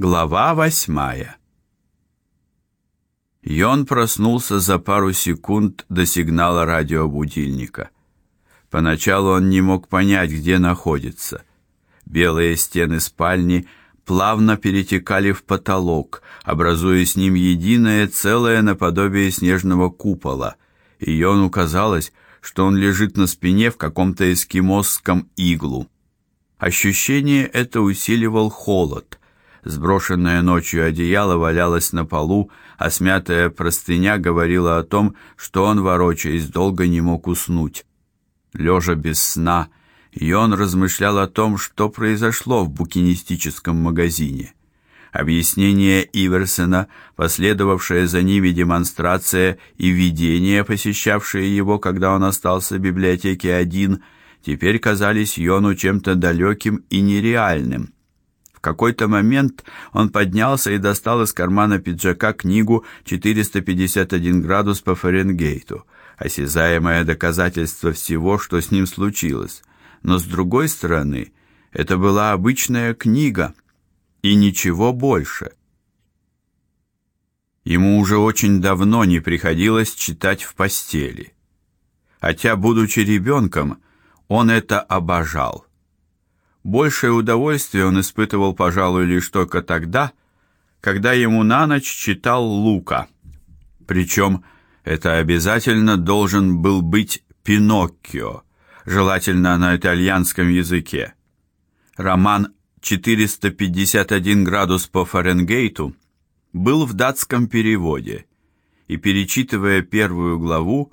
Глава восьмая. Йон проснулся за пару секунд до сигнала радиобудильника. Поначалу он не мог понять, где находится. Белые стены спальни плавно перетекали в потолок, образуя с ним единое целое наподобие снежного купола. И Йону казалось, что он лежит на спине в каком-то эскимосском иглу. Ощущение это усиливал холод. Сброшенное ночью одеяло валялось на полу, а смятая простыня говорила о том, что он, ворочаясь, долго не мог уснуть. Лежа без сна, Йон размышлял о том, что произошло в букинистическом магазине. Объяснение Иверсена, последовавшая за ними демонстрация и видение, посещавшие его, когда он остался в библиотеке один, теперь казались Йону чем-то далеким и нереальным. В какой-то момент он поднялся и достал из кармана пиджака книгу «451 градус по Фаренгейту», осязаемое доказательство всего, что с ним случилось. Но с другой стороны, это была обычная книга и ничего больше. Ему уже очень давно не приходилось читать в постели. Хотя, будучи ребенком, он это обожал. Большее удовольствие он испытывал, пожалуй, лишь только тогда, когда ему на ночь читал Лука. Причем это обязательно должен был быть Пиноккио, желательно на итальянском языке. Роман 451 градус по Фаренгейту был в датском переводе, и перечитывая первую главу,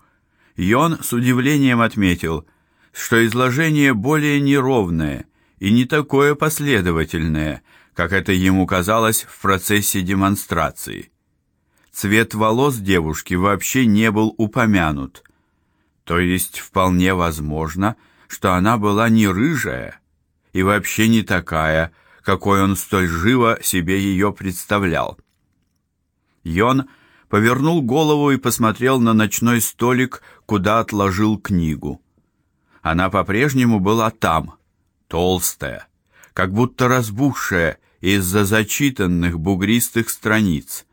Йон с удивлением отметил, что изложение более неровное и не такое последовательное, как это ему казалось в процессе демонстрации. Цвет волос девушки вообще не был упомянут. То есть вполне возможно, что она была не рыжая и вообще не такая, какой он столь живо себе ее представлял. Йон повернул голову и посмотрел на ночной столик, куда отложил книгу. Она по-прежнему была там, толстая, как будто разбухшая из-за зачитанных бугристых страниц.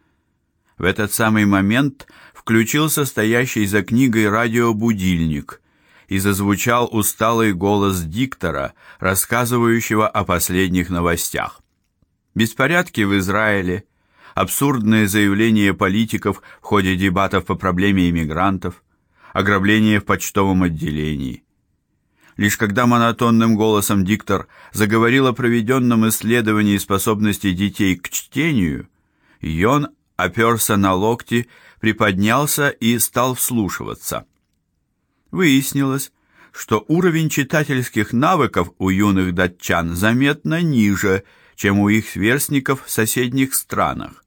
В этот самый момент включился стоящий за книгой радиобудильник и зазвучал усталый голос диктора, рассказывающего о последних новостях. Беспорядки в Израиле, абсурдные заявления политиков в ходе дебатов по проблеме иммигрантов, ограбление в почтовом отделении – Лишь когда монотонным голосом диктор заговорил о проведенном исследовании способностей детей к чтению, Йон оперся на локти, приподнялся и стал вслушиваться. Выяснилось, что уровень читательских навыков у юных датчан заметно ниже, чем у их сверстников в соседних странах.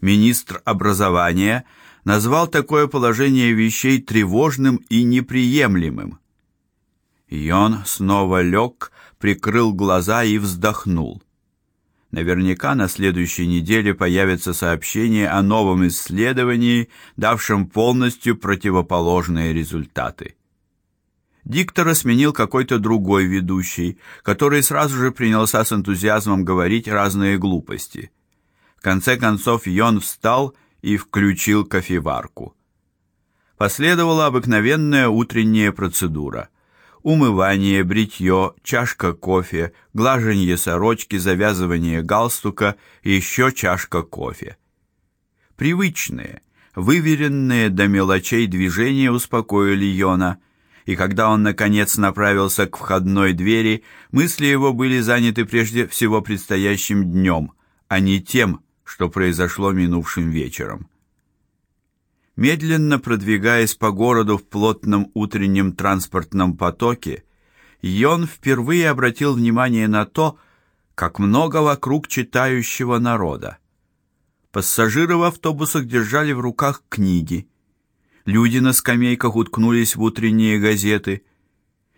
Министр образования назвал такое положение вещей тревожным и неприемлемым. И он снова лег, прикрыл глаза и вздохнул. Наверняка на следующей неделе появится сообщение о новом исследовании, давшем полностью противоположные результаты. Диктора сменил какой-то другой ведущий, который сразу же принялся с энтузиазмом говорить разные глупости. В конце концов Йон встал и включил кофеварку. Последовала обыкновенная утренняя процедура умывание, бритье, чашка кофе, глаженье сорочки, завязывание галстука и еще чашка кофе. Привычные, выверенные до мелочей движения успокоили Йона, и когда он наконец направился к входной двери, мысли его были заняты прежде всего предстоящим днем, а не тем, что произошло минувшим вечером. Медленно продвигаясь по городу в плотном утреннем транспортном потоке, Йон впервые обратил внимание на то, как много вокруг читающего народа. Пассажиры в автобусах держали в руках книги. Люди на скамейках уткнулись в утренние газеты.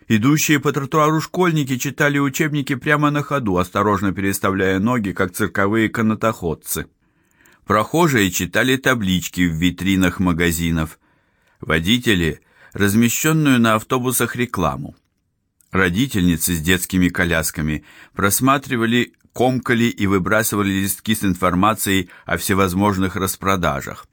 Идущие по тротуару школьники читали учебники прямо на ходу, осторожно переставляя ноги, как цирковые канатоходцы. Прохожие читали таблички в витринах магазинов. Водители размещенную на автобусах рекламу. Родительницы с детскими колясками просматривали комкали и выбрасывали листки с информацией о всевозможных распродажах.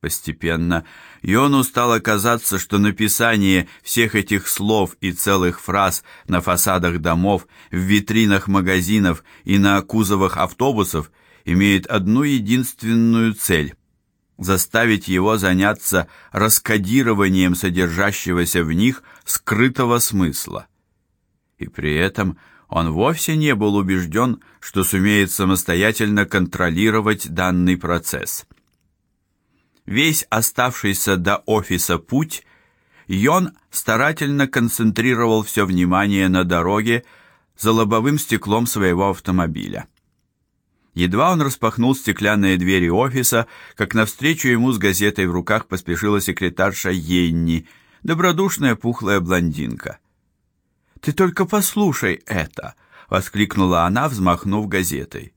Постепенно Йону стало казаться, что написание всех этих слов и целых фраз на фасадах домов, в витринах магазинов и на кузовах автобусов имеет одну единственную цель заставить его заняться раскодированием содержащегося в них скрытого смысла. И при этом он вовсе не был убежден, что сумеет самостоятельно контролировать данный процесс. Весь оставшийся до офиса путь Йон старательно концентрировал все внимание на дороге за лобовым стеклом своего автомобиля. Едва он распахнул стеклянные двери офиса, как навстречу ему с газетой в руках поспешила секретарша Йенни, добродушная пухлая блондинка. «Ты только послушай это!» — воскликнула она, взмахнув газетой.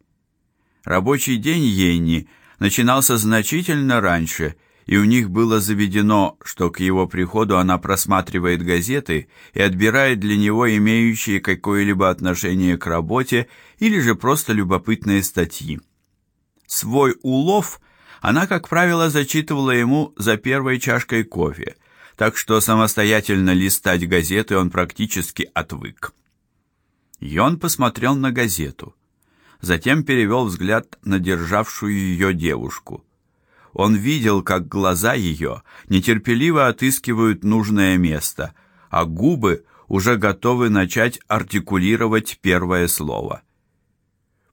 Рабочий день Йенни начинался значительно раньше, и у них было заведено, что к его приходу она просматривает газеты и отбирает для него имеющие какое-либо отношение к работе или же просто любопытные статьи. Свой улов она, как правило, зачитывала ему за первой чашкой кофе, так что самостоятельно листать газеты он практически отвык. И он посмотрел на газету затем перевел взгляд на державшую ее девушку. Он видел, как глаза ее нетерпеливо отыскивают нужное место, а губы уже готовы начать артикулировать первое слово.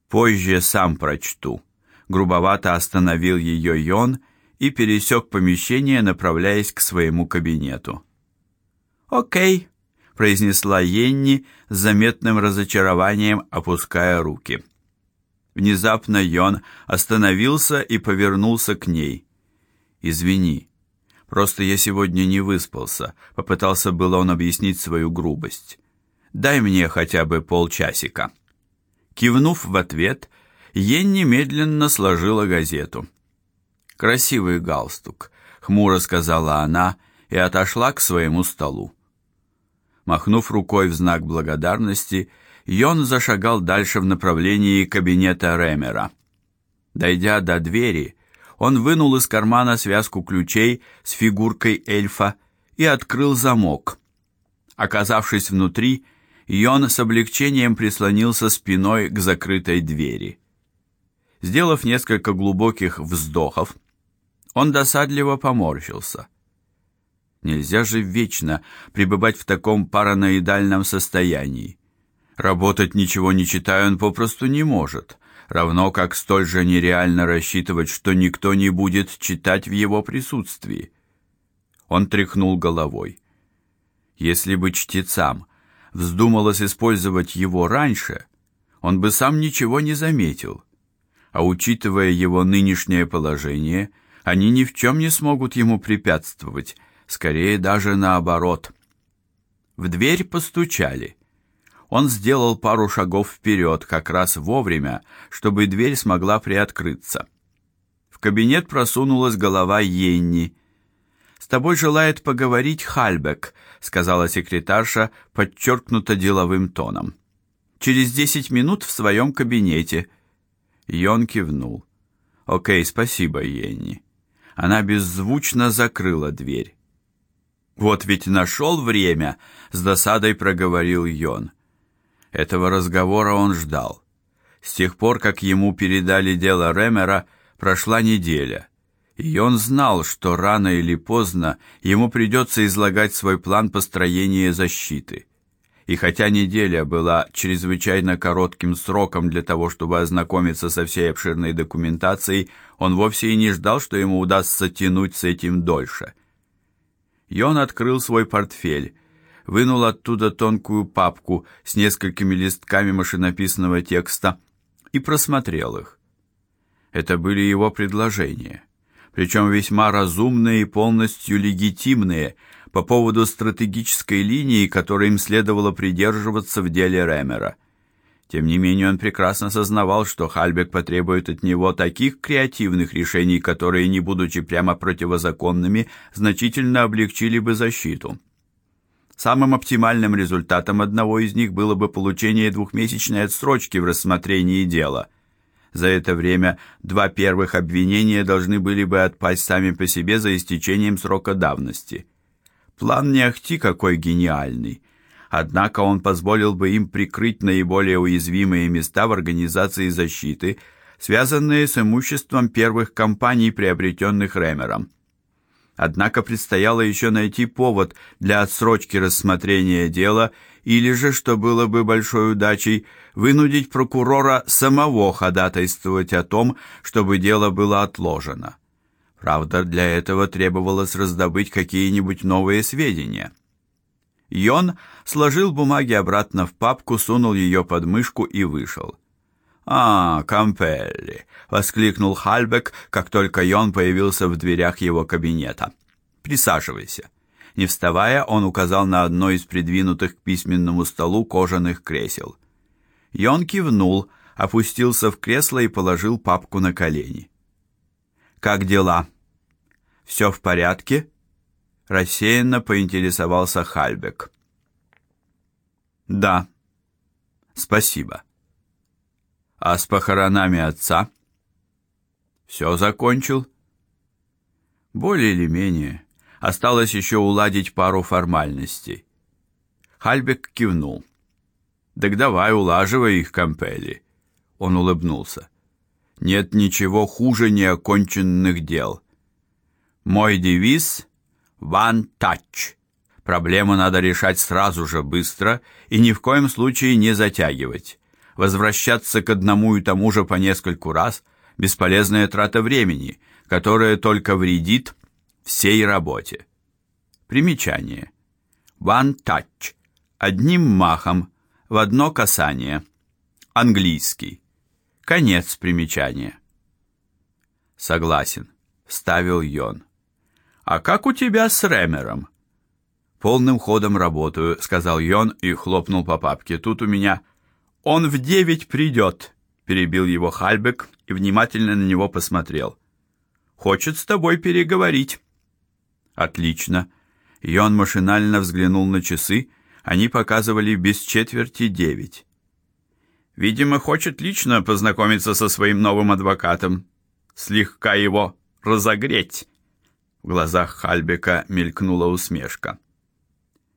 Позже сам прочту. Грубовато остановил ее Йон и пересек помещение, направляясь к своему кабинету. "О'кей", произнесла Йенни с заметным разочарованием, опуская руки. Внезапно Йон остановился и повернулся к ней. Извини. Просто я сегодня не выспался, попытался было он объяснить свою грубость. Дай мне хотя бы полчасика. Кивнув в ответ, Йен медленно сложила газету. Красивый галстук, хмуро сказала она и отошла к своему столу. Махнув рукой в знак благодарности, Йон зашагал дальше в направлении кабинета Ремера. Дойдя до двери, он вынул из кармана связку ключей с фигуркой эльфа и открыл замок. Оказавшись внутри, Йон с облегчением прислонился спиной к закрытой двери. Сделав несколько глубоких вздохов, он досадливо поморщился. Нельзя же вечно пребывать в таком параноидальном состоянии. Работать ничего не читая он попросту не может, равно как столь же нереально рассчитывать, что никто не будет читать в его присутствии. Он тряхнул головой. Если бы чтецам вздумалось использовать его раньше, он бы сам ничего не заметил. А учитывая его нынешнее положение, они ни в чем не смогут ему препятствовать, скорее даже наоборот. В дверь постучали. Он сделал пару шагов вперед, как раз вовремя, чтобы дверь смогла приоткрыться. В кабинет просунулась голова Йенни. С тобой желает поговорить Хальбек, сказала секретарша подчеркнуто деловым тоном. Через десять минут в своем кабинете. Йон кивнул. О'кей, спасибо, Йенни. Она беззвучно закрыла дверь. Вот ведь нашел время, с досадой проговорил Йон. Этого разговора он ждал. С тех пор, как ему передали дело Ремера, прошла неделя. И он знал, что рано или поздно ему придется излагать свой план построения защиты. И хотя неделя была чрезвычайно коротким сроком для того, чтобы ознакомиться со всей обширной документацией, он вовсе и не ждал, что ему удастся тянуть с этим дольше. И он открыл свой портфель вынул оттуда тонкую папку с несколькими листками машинописного текста и просмотрел их. Это были его предложения, причем весьма разумные и полностью легитимные по поводу стратегической линии, которой им следовало придерживаться в деле Ремера. Тем не менее, он прекрасно сознавал, что Хальбек потребует от него таких креативных решений, которые, не будучи прямо противозаконными, значительно облегчили бы защиту. Самым оптимальным результатом одного из них было бы получение двухмесячной отсрочки в рассмотрении дела. За это время два первых обвинения должны были бы отпасть сами по себе за истечением срока давности. План не ахти какой гениальный. Однако он позволил бы им прикрыть наиболее уязвимые места в организации защиты, связанные с имуществом первых компаний, приобретенных Ремером. Однако предстояло еще найти повод для отсрочки рассмотрения дела или же, что было бы большой удачей, вынудить прокурора самого ходатайствовать о том, чтобы дело было отложено. Правда, для этого требовалось раздобыть какие-нибудь новые сведения. Йон сложил бумаги обратно в папку, сунул ее под мышку и вышел. «А, Кампелли!» — воскликнул Хальбек, как только Йон появился в дверях его кабинета. «Присаживайся». Не вставая, он указал на одно из придвинутых к письменному столу кожаных кресел. Йон кивнул, опустился в кресло и положил папку на колени. «Как дела?» «Все в порядке?» Рассеянно поинтересовался Хальбек. «Да. Спасибо». А с похоронами отца? Все закончил? Более или менее. Осталось еще уладить пару формальностей. Хальбек кивнул. Так давай улаживай их, Кампели. Он улыбнулся. Нет ничего хуже неоконченных дел. Мой девиз one touch. Проблему надо решать сразу же быстро и ни в коем случае не затягивать. Возвращаться к одному и тому же по нескольку раз – бесполезная трата времени, которая только вредит всей работе. Примечание. One touch. Одним махом, в одно касание. Английский. Конец примечания. Согласен, вставил Йон. А как у тебя с Ремером? Полным ходом работаю, сказал Йон и хлопнул по папке. Тут у меня он в девять придет», — перебил его Хальбек и внимательно на него посмотрел. Хочет с тобой переговорить. Отлично. И он машинально взглянул на часы, они показывали без четверти девять. Видимо, хочет лично познакомиться со своим новым адвокатом, слегка его разогреть. В глазах Хальбека мелькнула усмешка.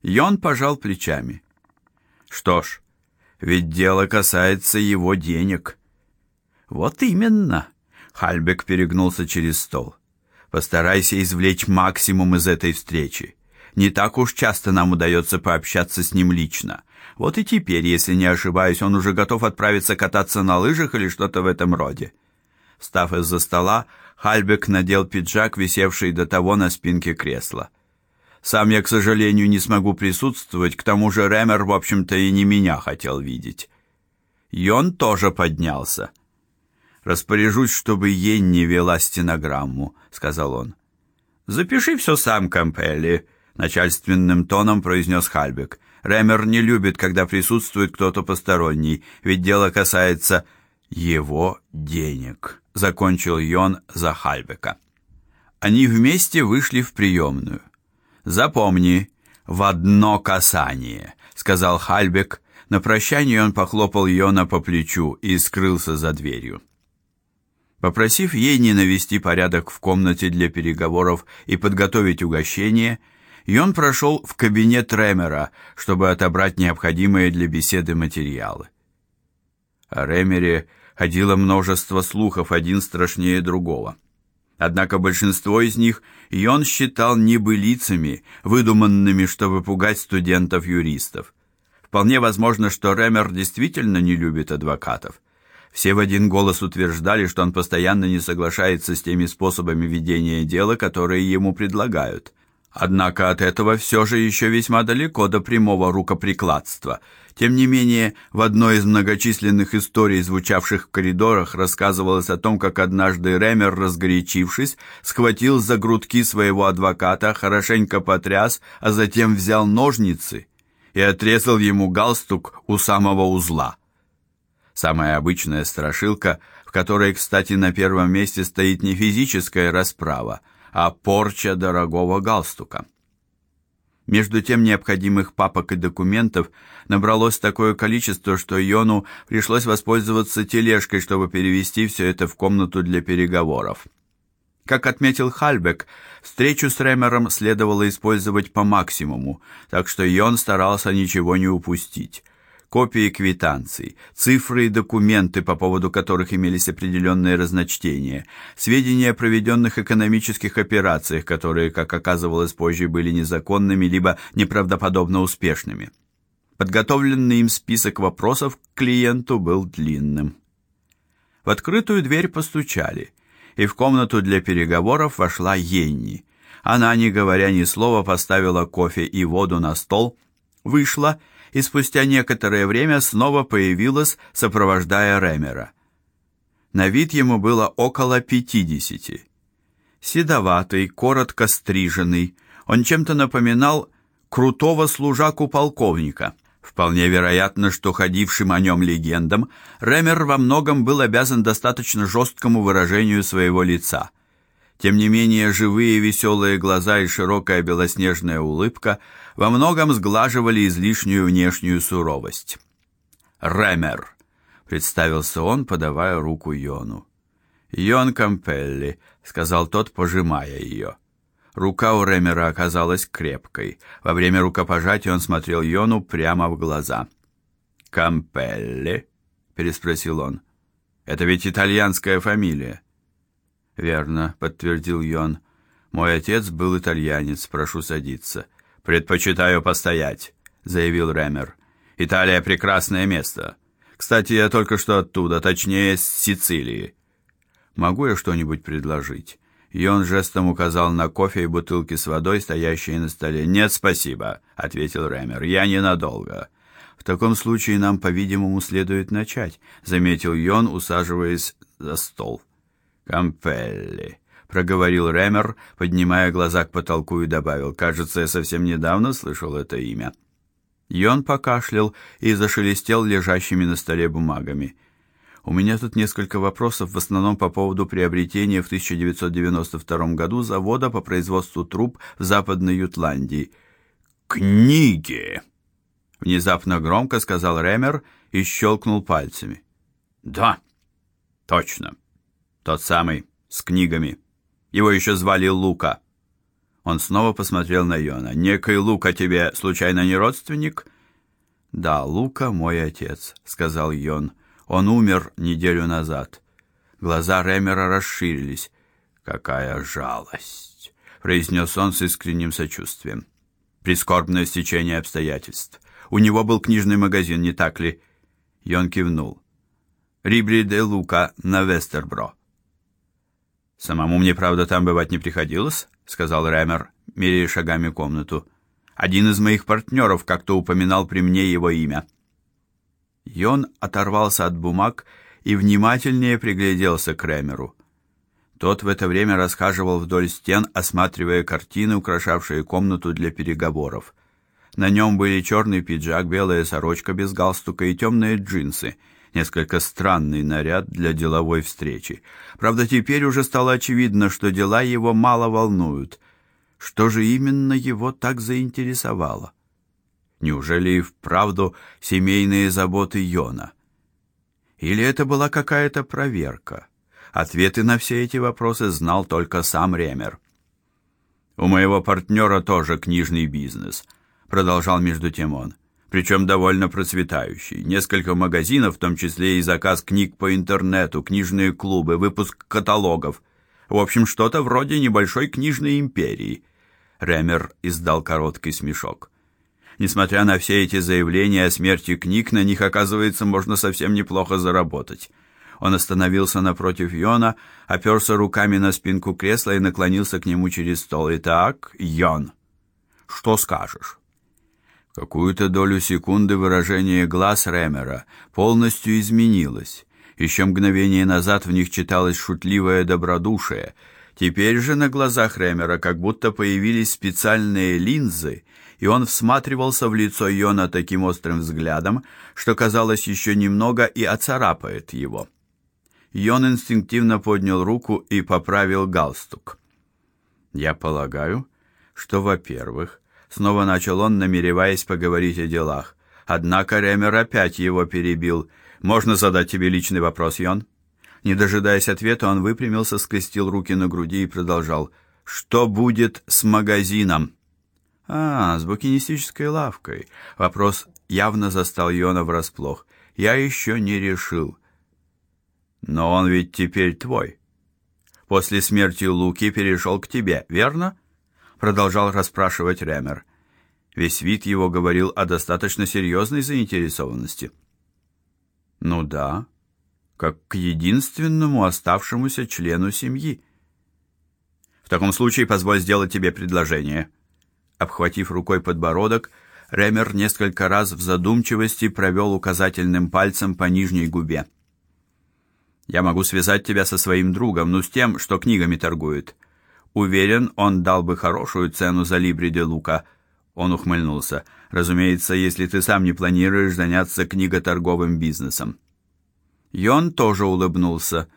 Йон пожал плечами. Что ж, ведь дело касается его денег. Вот именно. Хальбек перегнулся через стол. Постарайся извлечь максимум из этой встречи. Не так уж часто нам удается пообщаться с ним лично. Вот и теперь, если не ошибаюсь, он уже готов отправиться кататься на лыжах или что-то в этом роде. Встав из-за стола, Хальбек надел пиджак, висевший до того на спинке кресла. Сам я, к сожалению, не смогу присутствовать, к тому же Ремер, в общем-то, и не меня хотел видеть. И он тоже поднялся. Распоряжусь, чтобы Йенни вела стенограмму, сказал он. Запиши все сам, Кампелли, начальственным тоном произнес Хальбек. Ремер не любит, когда присутствует кто-то посторонний, ведь дело касается его денег, закончил Йон за Хальбека. Они вместе вышли в приемную. Запомни, в одно касание, сказал Хальбек. На прощание он похлопал Йона по плечу и скрылся за дверью. Попросив ей не навести порядок в комнате для переговоров и подготовить угощение, Йон прошел в кабинет Ремера, чтобы отобрать необходимые для беседы материалы. О Ремере ходило множество слухов, один страшнее другого. Однако большинство из них он считал небылицами, выдуманными, чтобы пугать студентов-юристов. Вполне возможно, что Ремер действительно не любит адвокатов. Все в один голос утверждали, что он постоянно не соглашается с теми способами ведения дела, которые ему предлагают. Однако от этого все же еще весьма далеко до прямого рукоприкладства. Тем не менее, в одной из многочисленных историй, звучавших в коридорах, рассказывалось о том, как однажды Ремер, разгорячившись, схватил за грудки своего адвоката, хорошенько потряс, а затем взял ножницы и отрезал ему галстук у самого узла. Самая обычная страшилка, в которой, кстати, на первом месте стоит не физическая расправа, а порча дорогого галстука. Между тем необходимых папок и документов набралось такое количество, что Йону пришлось воспользоваться тележкой, чтобы перевести все это в комнату для переговоров. Как отметил Хальбек, встречу с Ремером следовало использовать по максимуму, так что Йон старался ничего не упустить копии квитанций, цифры и документы, по поводу которых имелись определенные разночтения, сведения о проведенных экономических операциях, которые, как оказывалось позже, были незаконными либо неправдоподобно успешными. Подготовленный им список вопросов к клиенту был длинным. В открытую дверь постучали, и в комнату для переговоров вошла Енни. Она, не говоря ни слова, поставила кофе и воду на стол, вышла и спустя некоторое время снова появилась, сопровождая Ремера. На вид ему было около пятидесяти. Седоватый, коротко стриженный, он чем-то напоминал крутого служаку полковника. Вполне вероятно, что ходившим о нем легендам Ремер во многом был обязан достаточно жесткому выражению своего лица – тем не менее, живые веселые глаза и широкая белоснежная улыбка во многом сглаживали излишнюю внешнюю суровость. «Ремер», — представился он, подавая руку Йону. «Йон Кампелли», — сказал тот, пожимая ее. Рука у Ремера оказалась крепкой. Во время рукопожатия он смотрел Йону прямо в глаза. «Кампелли?» — переспросил он. «Это ведь итальянская фамилия». Верно, подтвердил Йон. Мой отец был итальянец, прошу садиться. Предпочитаю постоять, заявил Ремер. Италия прекрасное место. Кстати, я только что оттуда, точнее, с Сицилии. Могу я что-нибудь предложить? Йон жестом указал на кофе и бутылки с водой, стоящие на столе. "Нет, спасибо", ответил Ремер. "Я ненадолго". В таком случае нам, по-видимому, следует начать, заметил Йон, усаживаясь за стол. Кампелли, проговорил Ремер, поднимая глаза к потолку и добавил: "Кажется, я совсем недавно слышал это имя". Йон покашлял и зашелестел лежащими на столе бумагами. У меня тут несколько вопросов, в основном по поводу приобретения в 1992 году завода по производству труб в Западной Ютландии. Книги, внезапно громко сказал Ремер и щелкнул пальцами. Да. Точно. Тот самый, с книгами. Его еще звали Лука. Он снова посмотрел на Йона. Некий Лука тебе случайно не родственник? Да, Лука мой отец, сказал Йон. Он умер неделю назад. Глаза Ремера расширились. Какая жалость, произнес он с искренним сочувствием. Прискорбное стечение обстоятельств. У него был книжный магазин, не так ли? Йон кивнул. Рибри де Лука на Вестербро. Самому мне, правда, там бывать не приходилось, сказал Рэмер, меряя шагами комнату. Один из моих партнеров как-то упоминал при мне его имя. Йон оторвался от бумаг и внимательнее пригляделся к Рэмеру. Тот в это время расхаживал вдоль стен, осматривая картины, украшавшие комнату для переговоров. На нем были черный пиджак, белая сорочка без галстука и темные джинсы — несколько странный наряд для деловой встречи. Правда, теперь уже стало очевидно, что дела его мало волнуют. Что же именно его так заинтересовало? Неужели и вправду семейные заботы Йона? Или это была какая-то проверка? Ответы на все эти вопросы знал только сам Ремер. У моего партнера тоже книжный бизнес, продолжал между тем он причем довольно процветающий. Несколько магазинов, в том числе и заказ книг по интернету, книжные клубы, выпуск каталогов. В общем, что-то вроде небольшой книжной империи. Ремер издал короткий смешок. Несмотря на все эти заявления о смерти книг, на них, оказывается, можно совсем неплохо заработать. Он остановился напротив Йона, оперся руками на спинку кресла и наклонился к нему через стол. «Итак, Йон, что скажешь?» Какую-то долю секунды выражение глаз Ремера полностью изменилось. Еще мгновение назад в них читалось шутливое добродушие. Теперь же на глазах Ремера как будто появились специальные линзы, и он всматривался в лицо Йона таким острым взглядом, что казалось еще немного и оцарапает его. Йон инстинктивно поднял руку и поправил галстук. Я полагаю, что, во-первых, снова начал он, намереваясь поговорить о делах. Однако Ремер опять его перебил. Можно задать тебе личный вопрос, Йон? Не дожидаясь ответа, он выпрямился, скрестил руки на груди и продолжал: "Что будет с магазином?" А, с букинистической лавкой. Вопрос явно застал Йона врасплох. Я еще не решил. Но он ведь теперь твой. После смерти Луки перешел к тебе, верно? Продолжал расспрашивать Ремер. Весь вид его говорил о достаточно серьезной заинтересованности. Ну да, как к единственному оставшемуся члену семьи. В таком случае позволь сделать тебе предложение. Обхватив рукой подбородок, Ремер несколько раз в задумчивости провел указательным пальцем по нижней губе. Я могу связать тебя со своим другом, ну с тем, что книгами торгует. Уверен, он дал бы хорошую цену за Либри де Лука. Он ухмыльнулся. Разумеется, если ты сам не планируешь заняться книготорговым бизнесом. Йон тоже улыбнулся.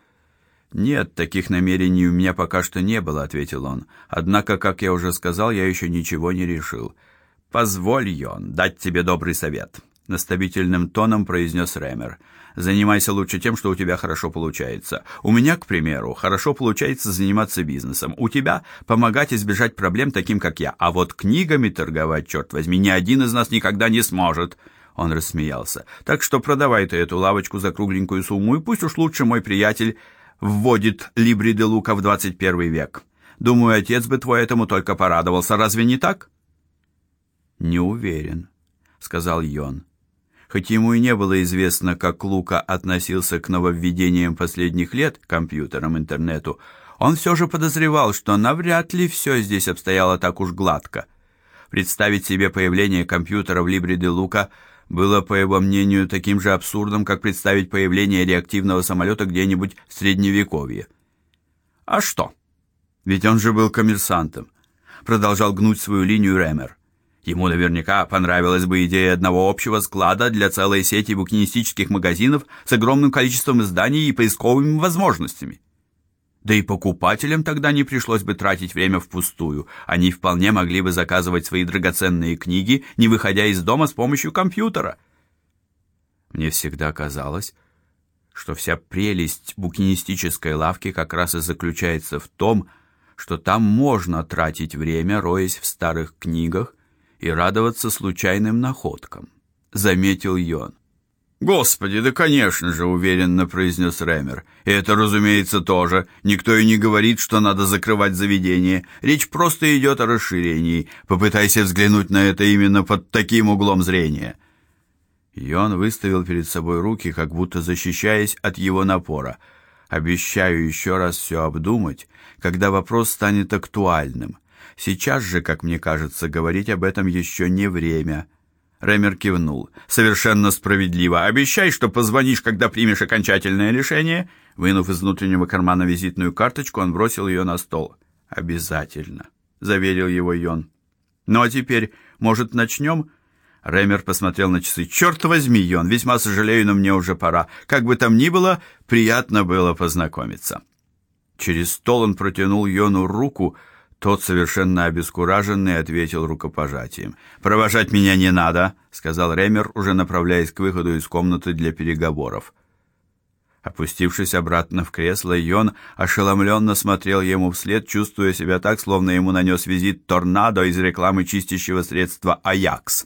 Нет, таких намерений у меня пока что не было, ответил он. Однако, как я уже сказал, я еще ничего не решил. Позволь, Йон, дать тебе добрый совет, наставительным тоном произнес Рэмер. Занимайся лучше тем, что у тебя хорошо получается. У меня, к примеру, хорошо получается заниматься бизнесом. У тебя помогать избежать проблем таким, как я. А вот книгами торговать, черт возьми, ни один из нас никогда не сможет. Он рассмеялся. Так что продавай ты эту лавочку за кругленькую сумму, и пусть уж лучше мой приятель вводит Либри де Лука в 21 век. Думаю, отец бы твой этому только порадовался. Разве не так? Не уверен, сказал Йон. Хоть ему и не было известно, как Лука относился к нововведениям последних лет, компьютерам, интернету, он все же подозревал, что навряд ли все здесь обстояло так уж гладко. Представить себе появление компьютера в Либре де Лука было, по его мнению, таким же абсурдным, как представить появление реактивного самолета где-нибудь в средневековье. А что? Ведь он же был коммерсантом. Продолжал гнуть свою линию Ремер. Ему наверняка понравилась бы идея одного общего склада для целой сети букинистических магазинов с огромным количеством изданий и поисковыми возможностями. Да и покупателям тогда не пришлось бы тратить время впустую. Они вполне могли бы заказывать свои драгоценные книги, не выходя из дома с помощью компьютера. Мне всегда казалось, что вся прелесть букинистической лавки как раз и заключается в том, что там можно тратить время, роясь в старых книгах, и радоваться случайным находкам, заметил Йон. Господи, да, конечно же, уверенно произнес Рэмер. И это, разумеется, тоже. Никто и не говорит, что надо закрывать заведение. Речь просто идет о расширении. Попытайся взглянуть на это именно под таким углом зрения. Йон выставил перед собой руки, как будто защищаясь от его напора. Обещаю еще раз все обдумать, когда вопрос станет актуальным. Сейчас же, как мне кажется, говорить об этом еще не время. Ремер кивнул. Совершенно справедливо. Обещай, что позвонишь, когда примешь окончательное решение. Вынув из внутреннего кармана визитную карточку, он бросил ее на стол. Обязательно, заверил его Йон. Ну а теперь, может, начнем?» Ремер посмотрел на часы. «Черт возьми, Йон, весьма сожалею, но мне уже пора. Как бы там ни было, приятно было познакомиться. Через стол он протянул Йону руку, тот, совершенно обескураженный, ответил рукопожатием. «Провожать меня не надо», — сказал Ремер, уже направляясь к выходу из комнаты для переговоров. Опустившись обратно в кресло, Йон ошеломленно смотрел ему вслед, чувствуя себя так, словно ему нанес визит торнадо из рекламы чистящего средства «Аякс».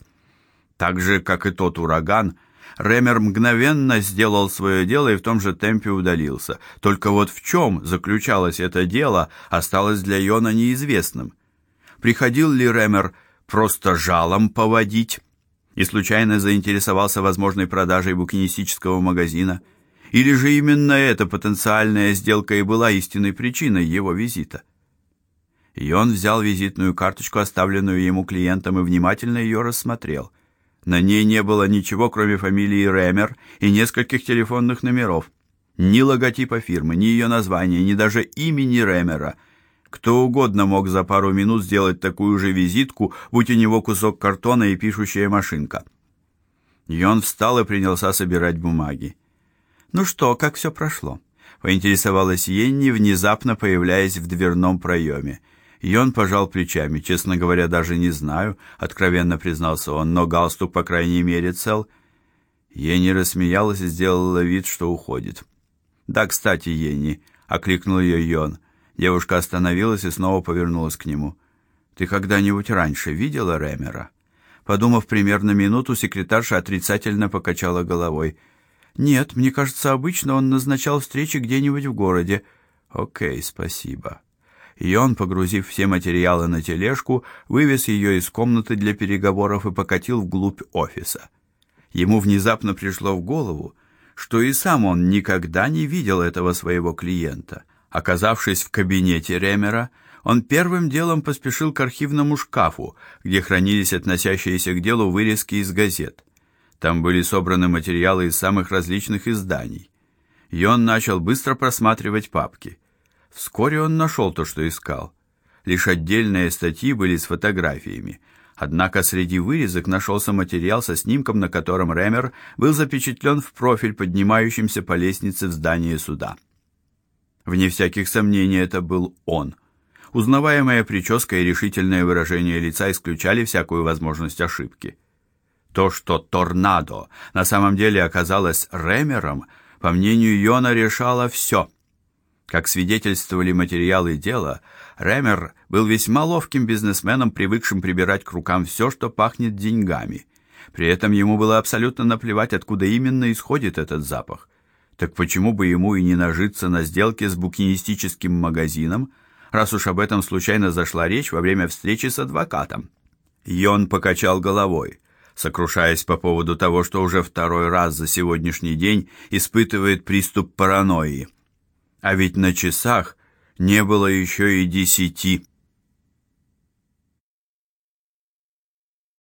Так же, как и тот ураган, Ремер мгновенно сделал свое дело и в том же темпе удалился. Только вот в чем заключалось это дело, осталось для Йона неизвестным. Приходил ли Ремер просто жалом поводить и случайно заинтересовался возможной продажей букинистического магазина, или же именно эта потенциальная сделка и была истинной причиной его визита? Йон взял визитную карточку, оставленную ему клиентом, и внимательно ее рассмотрел. На ней не было ничего, кроме фамилии Ремер и нескольких телефонных номеров. Ни логотипа фирмы, ни ее названия, ни даже имени Ремера. Кто угодно мог за пару минут сделать такую же визитку, будь у него кусок картона и пишущая машинка. Йон встал и принялся собирать бумаги. «Ну что, как все прошло?» — поинтересовалась Йенни, внезапно появляясь в дверном проеме. И он пожал плечами. Честно говоря, даже не знаю, откровенно признался он, но галстук, по крайней мере, цел. Ени рассмеялась и сделала вид, что уходит. "Да, кстати, Ени", окликнул ее Йон. Девушка остановилась и снова повернулась к нему. "Ты когда-нибудь раньше видела Ремера?" Подумав примерно минуту, секретарша отрицательно покачала головой. "Нет, мне кажется, обычно он назначал встречи где-нибудь в городе". "О'кей, спасибо" и он, погрузив все материалы на тележку, вывез ее из комнаты для переговоров и покатил вглубь офиса. Ему внезапно пришло в голову, что и сам он никогда не видел этого своего клиента. Оказавшись в кабинете Ремера, он первым делом поспешил к архивному шкафу, где хранились относящиеся к делу вырезки из газет. Там были собраны материалы из самых различных изданий. И он начал быстро просматривать папки. Вскоре он нашел то, что искал. Лишь отдельные статьи были с фотографиями. Однако среди вырезок нашелся материал со снимком, на котором Ремер был запечатлен в профиль, поднимающимся по лестнице в здание суда. Вне всяких сомнений, это был он. Узнаваемая прическа и решительное выражение лица исключали всякую возможность ошибки. То, что торнадо на самом деле оказалось Ремером, по мнению Йона, решало все. Как свидетельствовали материалы дела, Ремер был весьма ловким бизнесменом, привыкшим прибирать к рукам все, что пахнет деньгами. При этом ему было абсолютно наплевать, откуда именно исходит этот запах. Так почему бы ему и не нажиться на сделке с букинистическим магазином, раз уж об этом случайно зашла речь во время встречи с адвокатом? Йон покачал головой, сокрушаясь по поводу того, что уже второй раз за сегодняшний день испытывает приступ паранойи. А ведь на часах не было еще и десяти.